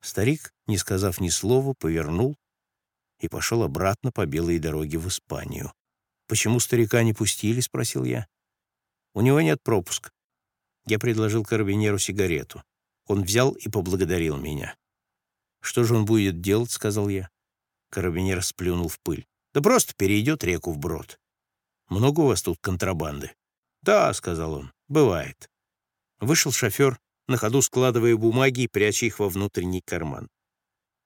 Старик, не сказав ни слова, повернул и пошел обратно по белой дороге в Испанию. «Почему старика не пустили?» — спросил я. «У него нет пропуска». Я предложил карабинеру сигарету. Он взял и поблагодарил меня. «Что же он будет делать?» — сказал я. Карабинер сплюнул в пыль. «Да просто перейдет реку вброд. Много у вас тут контрабанды?» «Да», — сказал он, — «бывает». Вышел шофер, на ходу складывая бумаги и пряча их во внутренний карман.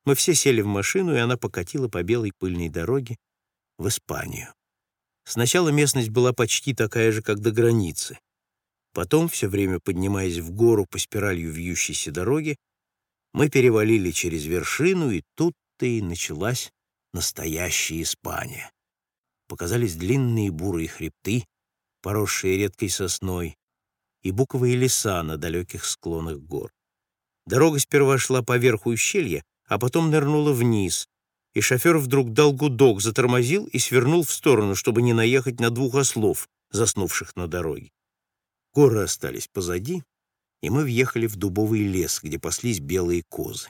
Мы все сели в машину, и она покатила по белой пыльной дороге в Испанию. Сначала местность была почти такая же, как до границы. Потом, все время поднимаясь в гору по спиралью вьющейся дороги, мы перевалили через вершину, и тут-то и началась настоящая Испания. Показались длинные бурые хребты, поросшие редкой сосной, и буковые леса на далеких склонах гор. Дорога сперва шла по верху ущелья, а потом нырнула вниз, и шофер вдруг дал гудок, затормозил и свернул в сторону, чтобы не наехать на двух ослов, заснувших на дороге. Горы остались позади, и мы въехали в дубовый лес, где паслись белые козы.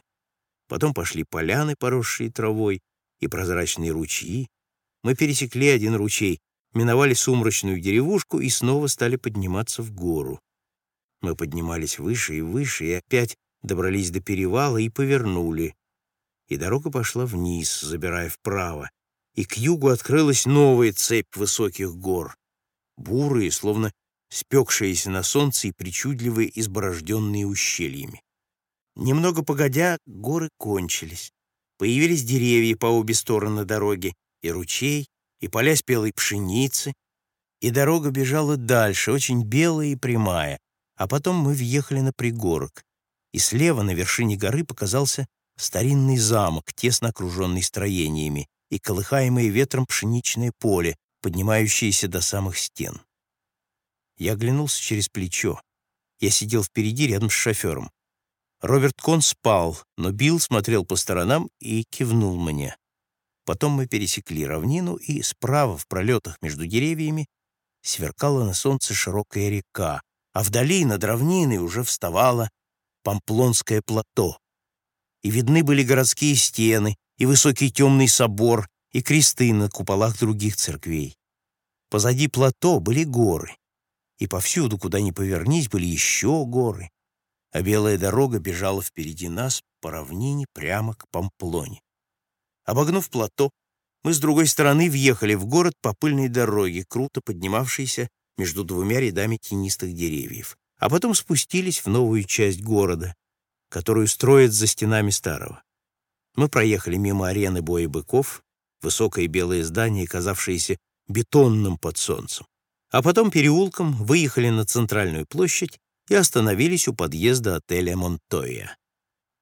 Потом пошли поляны, поросшие травой, и прозрачные ручьи. Мы пересекли один ручей, миновали сумрачную деревушку и снова стали подниматься в гору. Мы поднимались выше и выше, и опять добрались до перевала и повернули. И дорога пошла вниз, забирая вправо, и к югу открылась новая цепь высоких гор, бурые, словно спекшиеся на солнце и причудливые, изборожденные ущельями. Немного погодя, горы кончились. Появились деревья по обе стороны дороги, и ручей, и поля спелой пшеницы, и дорога бежала дальше, очень белая и прямая, а потом мы въехали на пригорок, и слева на вершине горы показался старинный замок, тесно окруженный строениями, и колыхаемое ветром пшеничное поле, поднимающееся до самых стен. Я оглянулся через плечо. Я сидел впереди рядом с шофером. Роберт Кон спал, но Билл смотрел по сторонам и кивнул мне. Потом мы пересекли равнину, и справа, в пролетах между деревьями, сверкала на солнце широкая река, а вдали над равниной уже вставало Памплонское плато. И видны были городские стены, и высокий темный собор, и кресты на куполах других церквей. Позади плато были горы, и повсюду, куда ни повернись, были еще горы, а белая дорога бежала впереди нас по равнине прямо к Памплоне. Обогнув плато, мы с другой стороны въехали в город по пыльной дороге, круто поднимавшейся между двумя рядами тенистых деревьев, а потом спустились в новую часть города, которую строят за стенами старого. Мы проехали мимо арены боя быков, высокое белое здание, казавшееся бетонным под солнцем, а потом переулком выехали на центральную площадь и остановились у подъезда отеля «Монтоя».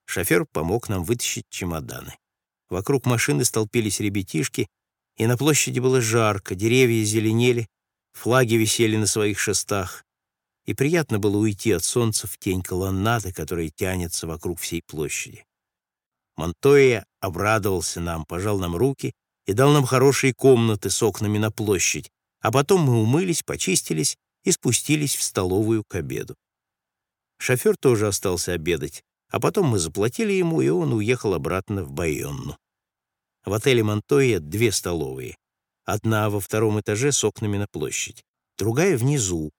Шофер помог нам вытащить чемоданы. Вокруг машины столпились ребятишки, и на площади было жарко, деревья зеленели, флаги висели на своих шестах, и приятно было уйти от солнца в тень колоннады, которая тянется вокруг всей площади. Монтоя обрадовался нам, пожал нам руки и дал нам хорошие комнаты с окнами на площадь, а потом мы умылись, почистились и спустились в столовую к обеду. Шофер тоже остался обедать, а потом мы заплатили ему, и он уехал обратно в Байонну. В отеле Монтойя две столовые. Одна во втором этаже с окнами на площадь, другая внизу,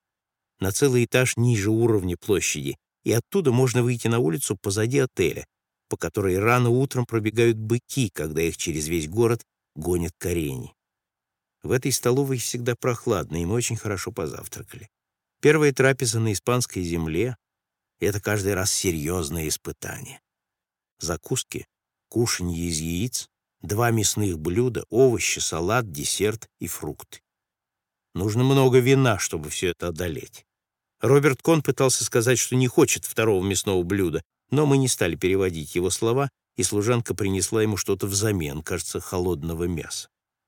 на целый этаж ниже уровня площади, и оттуда можно выйти на улицу позади отеля, по которой рано утром пробегают быки, когда их через весь город гонят к арене. В этой столовой всегда прохладно, и мы очень хорошо позавтракали. Первая трапеза на испанской земле — это каждый раз серьезное испытание. Закуски, кушанье из яиц, два мясных блюда, овощи, салат, десерт и фрукты. Нужно много вина, чтобы все это одолеть. Роберт Кон пытался сказать, что не хочет второго мясного блюда, но мы не стали переводить его слова, и служанка принесла ему что-то взамен, кажется, холодного мяса.